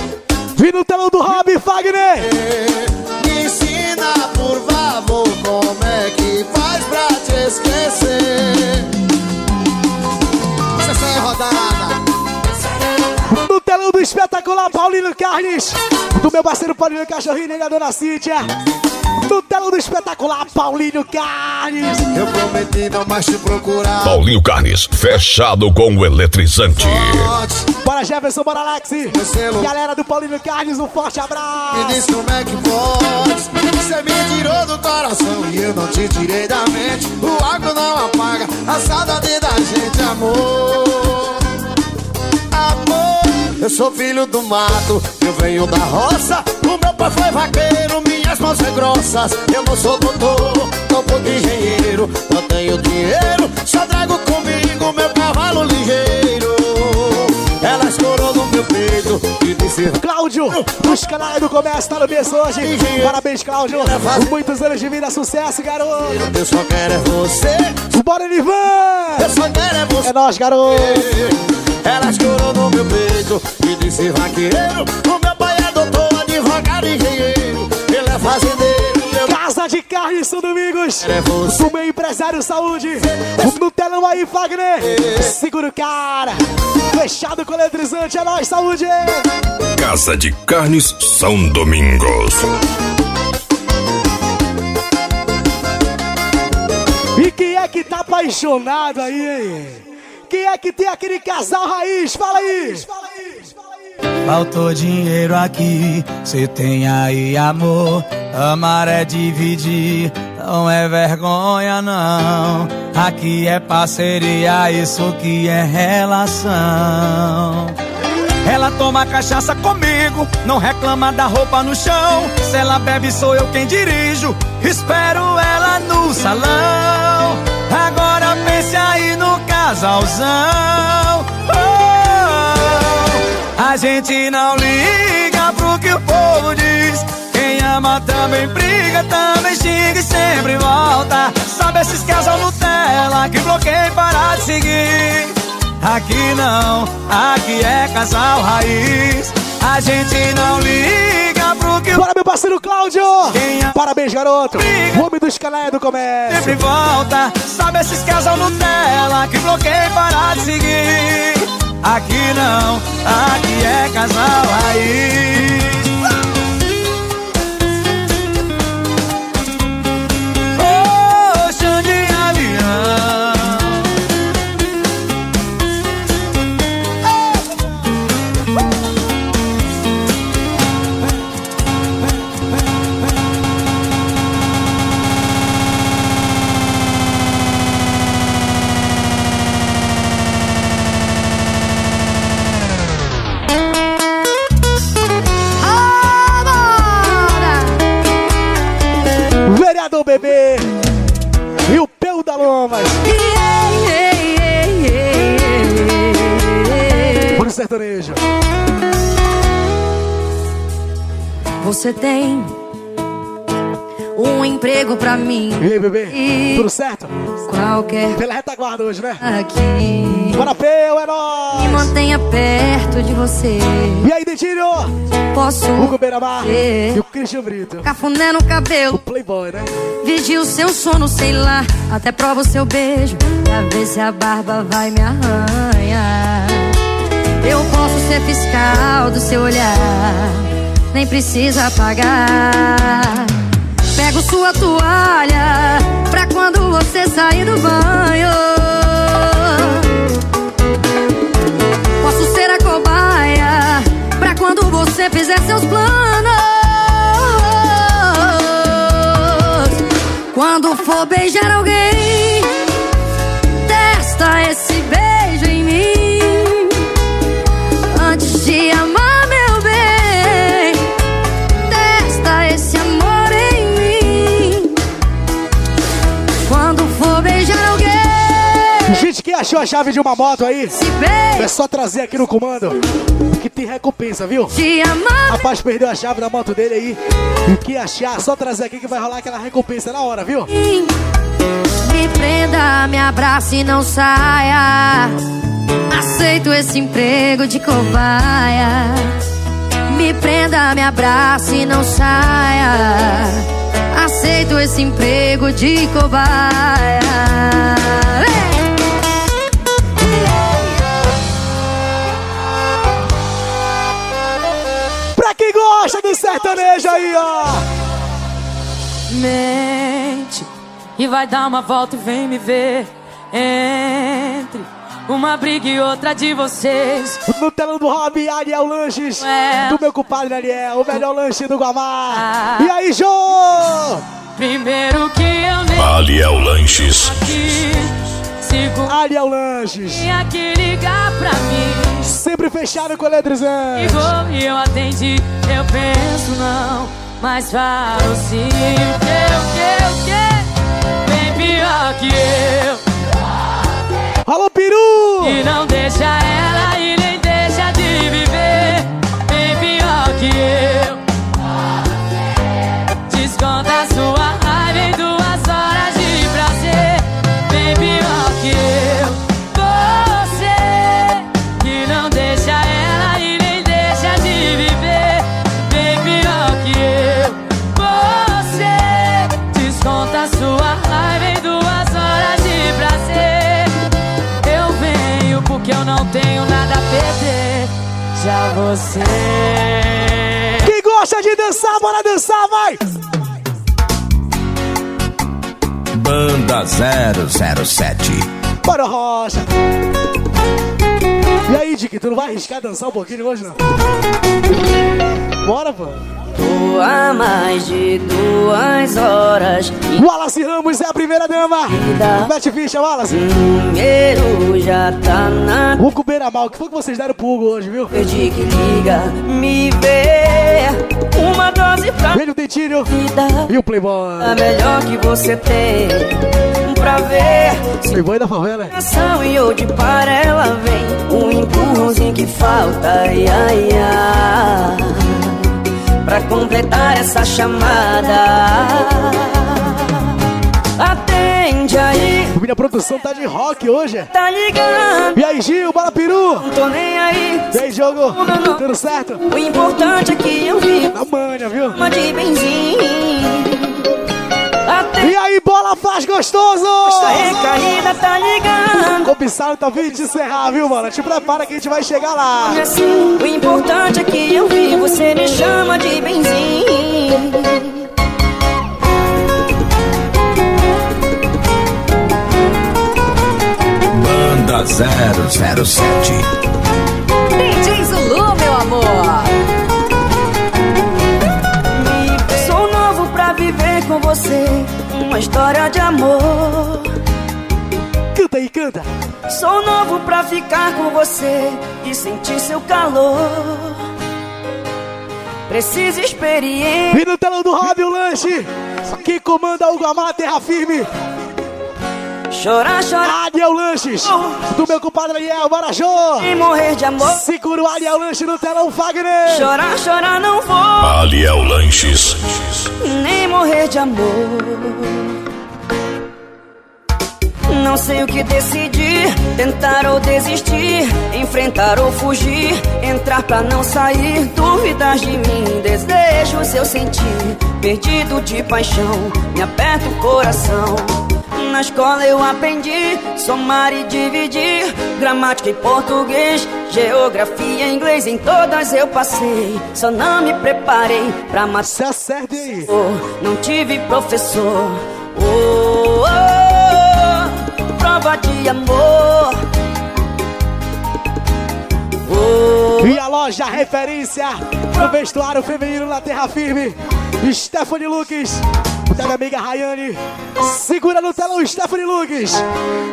Vi no telão do Rob Fagner! Do espetacular Paulino Carnes, do meu parceiro Paulinho Cachorrinho e da dona Cíntia. No telão do espetacular Paulinho Carnes. Eu prometi não mais te procurar Paulinho Carnes, fechado com o eletrizante. Bora Jefferson, bora Alex. Galera do Paulinho Carnes, um forte Me abraço. diz como é que pode Você me tirou do coração e eu não te tirei da mente O álcool não apaga a saudade da gente, amor Amor Eu sou filho do mato, eu venho da roça O meu pai foi vaqueiro, minhas mãos são grossas Eu não sou doutor, não sou engenheiro Não tenho dinheiro, só trago comigo meu cavalo ligeiro Ela escorou no meu peito e disse Cláudio, dos canais do comércio, tá no berço hoje. Parabéns, Cláudio. Muitos anos de vida, sucesso, garoto. Eu só quero é você Bora, Nivan! Eu só quero é você É nóis, garoto. Ela escorou no meu peito e disse vaqueiro O meu pai é doutor, advogado e engenheiro Ele é fazendeiro Casa de Carne São Domingos. É. Do meu empresário saúde. No telão aí, Fagner. Segura o cara. Fechado com eletrizante, é nóis, saúde. Casa de Carnes São Domingos. E quem é que tá apaixonado aí, hein? Quem é que tem aquele casal raiz? Fala aí. Faltou dinheiro aqui, cê tem aí amor. Amar é dividir, não é vergonha não. Aqui é parceria, isso que é relação. Ela toma cachaça comigo, não reclama da roupa no chão. Se ela bebe, sou eu quem dirijo. Espero ela no salão. Agora pense aí no casalzão. Oh, a gente não liga pro que o povo diz. Quem ama também briga, também xinga e sempre volta. Sabe esses casal Nutella que bloqueia e para de seguir. Aqui não, aqui é casal raiz. A gente não liga pro que Bora, meu parceiro Cláudio. Parabéns, garoto. Homem dos canais do comércio. sempre volta. Sabe esses casal Nutella que bloqueia e para de seguir. Aqui não, aqui é casal raiz. E o Peu da Lomas. Por sertanejo. Você tem um emprego pra mim. E aí, bebê? Tudo certo? Qualquer. Pela retaguarda hoje, né? Aqui. Bora, Peu, é nóis! Me mantenha perto de você. E aí, Dentinho? Posso. Hugo e o Christian Brito. Cafuné no cabelo. O Playboy, né? Vigia o seu sono, sei lá. Até prova o seu beijo. Pra ver se a barba vai me arranhar. Eu posso ser fiscal do seu olhar. Nem precisa apagar. Pego sua toalha pra quando você sair do banho. Você fizer seus planos. Quando for beijar alguém, achou a chave de uma moto aí? É só trazer aqui no comando. Que tem recompensa, viu? Rapaz, perdeu a chave da moto dele aí. E quem achar, só trazer aqui que vai rolar aquela recompensa na hora, viu? Me prenda, me abrace e não saia. Aceito esse emprego de cobaia. Me prenda, me abrace e não saia. Aceito esse emprego de cobaia. Quem gosta do sertanejo aí, ó. Mente e vai dar uma volta e vem me ver. Entre uma briga e outra de vocês. No telão do Rob, Ariel Lanches. É. Do meu compadre Ariel, o melhor lanche do Guamá. E aí, Jô? Primeiro que eu nem Aliel Lanches. aqui. Sigo Ariel Lanches. tinha que ligar pra mim. Sempre fechado com eletrizante. Ligou e eu atendi. Eu penso não, mas falo sim. Que, o que, o que? Bem pior que eu. Alô, Peru! E não deixa Já você. Quem gosta de dançar, bora dançar, vai! Banda 007. Bora, Rocha! E aí, Dick, tu não vai arriscar dançar um pouquinho hoje, não? Bora, pô! Tô há mais de duas horas. Wallace Ramos é a primeira dama! Mete ficha, Wallace! Dinheiro já tá na Hugo Beiramal, o que foi que vocês deram pro Hugo hoje, viu? de que liga, me vê. Uma dose pra Ele, o Dentinho e o Playboy. a melhor que você tem. Pra ver Playboy da favela. ação e hoje para ela vem. Um empurrãozinho que falta, ai, ai, ai. Pra completar essa chamada. Atende aí, Minha produção tá de rock hoje. tá ligando? E aí, Gil, bora peru! Não tô nem aí. E aí, jogo? Tudo certo? O importante é que eu vi Na manha, viu? uma de benzinho. Faz gostoso! recaída tá ligando. Cobiçado tá vindo te encerrar, viu, mano? Te prepara que a gente vai chegar lá. E assim, o importante é que eu vi você me chama de benzinho. Banda 007. DJ Zulu, meu amor. Sou novo pra viver com você história de amor. Canta aí, canta. Sou novo pra ficar com você e sentir seu calor. Preciso experiência. E no telão do Rob, o lanche. Quem comanda o Guamá, terra firme. Chorar, chorar. Ariel Lanches, do meu compadre Ariel Marajó. E morrer de amor. Segura o Ariel Lanches no telão, Fagner. Chorar, chorar não vou. Aliel Lanches. Nem morrer de amor. Não sei o que decidir, tentar ou desistir, enfrentar ou fugir, entrar pra não sair, dúvidas de mim, desejos eu senti, perdido de paixão, me aperta o coração. Na escola eu aprendi. Somar e dividir, gramática em português, geografia em inglês, em todas eu passei, só não me preparei pra matar. Não tive professor. Oh, oh, oh, prova de amor. Oh, E a loja referência no vestuário feminino na terra firme. Stephanie Lucas, da minha amiga Rayane. Segura no telão, Stephanie Lucas.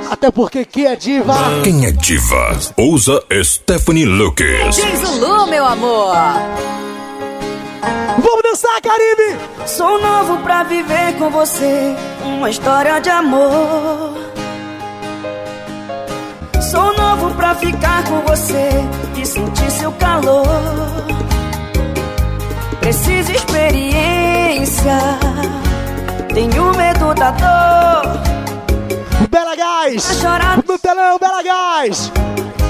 Até porque quem é diva. Quem é diva? Usa Stephanie Lucas. Diz o Lu, meu amor. Vamos dançar, Caribe! Sou novo pra viver com você uma história de amor. Sou novo pra ficar com você e sentir seu calor. Preciso experiência, tenho medo da dor. Bela Gás! No telão, Bela Gás!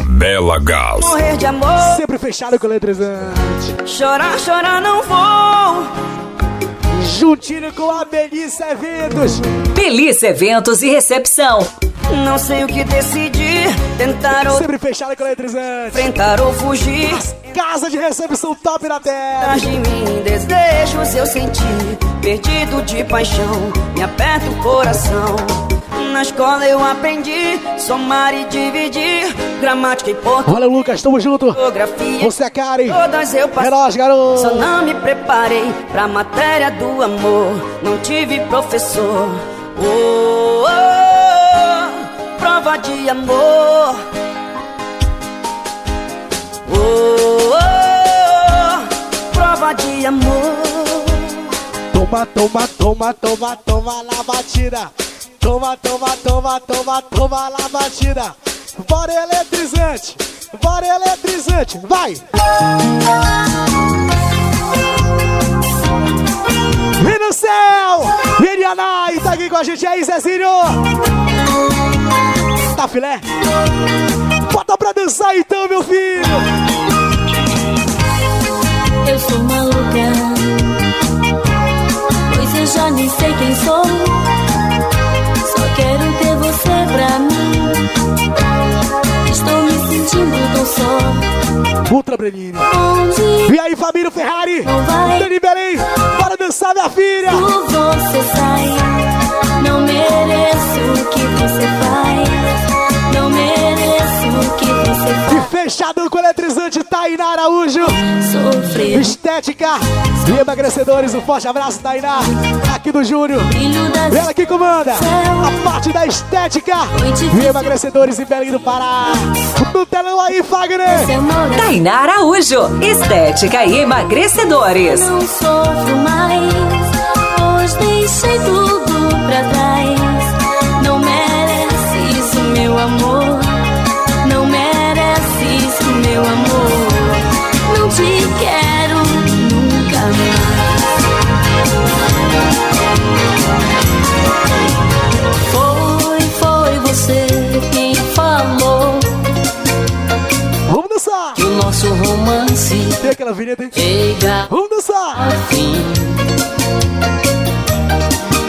Bela Gás. Morrer de amor, Sempre fechado com eletrizante. chorar, chorar não vou. Juntinho com a Melissa Eventos. Feliz Eventos e Recepção. Não sei o que decidir, tentar ou Sempre fechado com eletrizante. enfrentar ou fugir. Casa de recepção top na terra. Atrás de mim, desejos eu senti, perdido de paixão, me aperta o coração. Na escola eu aprendi somar e dividir, gramática e português. Olha, Lucas, tamo junto. Geografia, Você é Karen. todas eu passei. Relógio, garoto. Só não me preparei pra matéria do amor, não tive professor. Oh, oh, prova de amor. Oh, oh, prova de amor. Toma, toma, toma, toma, toma na batida. Toma, toma, toma, toma, toma na batida. Bora eletrizante, bora eletrizante, vai! E no céu, Irianai tá aqui com a gente aí, Zezinho. Tá filé? Bota pra dançar então, meu filho. Sei quem sou. Só quero ter você pra mim. Estou me sentindo tão só. Ultra Brenini. Onde E aí, Fabírio Ferrari? Dani Belém, bora dançar, minha filha. você sai, não mereço o que você faz. Não mereço o que você faz. E fechado com eletrizante Tainá Araújo. Sofrer. Estética e emagrecedores. Um forte abraço, Tainá. Aqui do Júnior. Ela que comanda a parte da estética e emagrecedores em Belém do Pará. No telão aí, Fagner. Tainá Araújo. Estética e emagrecedores. Não sofro mais, pois deixei tudo pra trás. Não merece isso, meu amor. Te quero nunca mais. Foi, foi você quem falou Vamos dançar. que o nosso romance Tem aquela vinheta, hein? chega Vamos dançar. ao fim.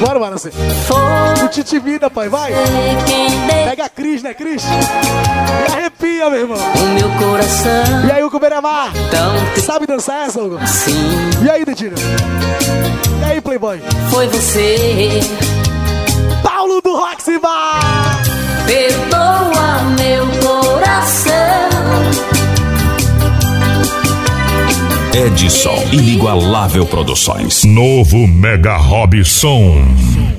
Bora, mano, assim. Foi O Titi Vida, pai, vai. Pega a Cris, né, Cris? E arrepia, meu irmão. o meu coração E aí, Hugo Beramar? tão Sabe dançar essa, Hugo? assim. E aí, Dedinho? E aí, Playboy? Foi você, Paulo do Roxy Bar! perdoa meu coração. Edson Inigualável Produções. Novo Mega Robson.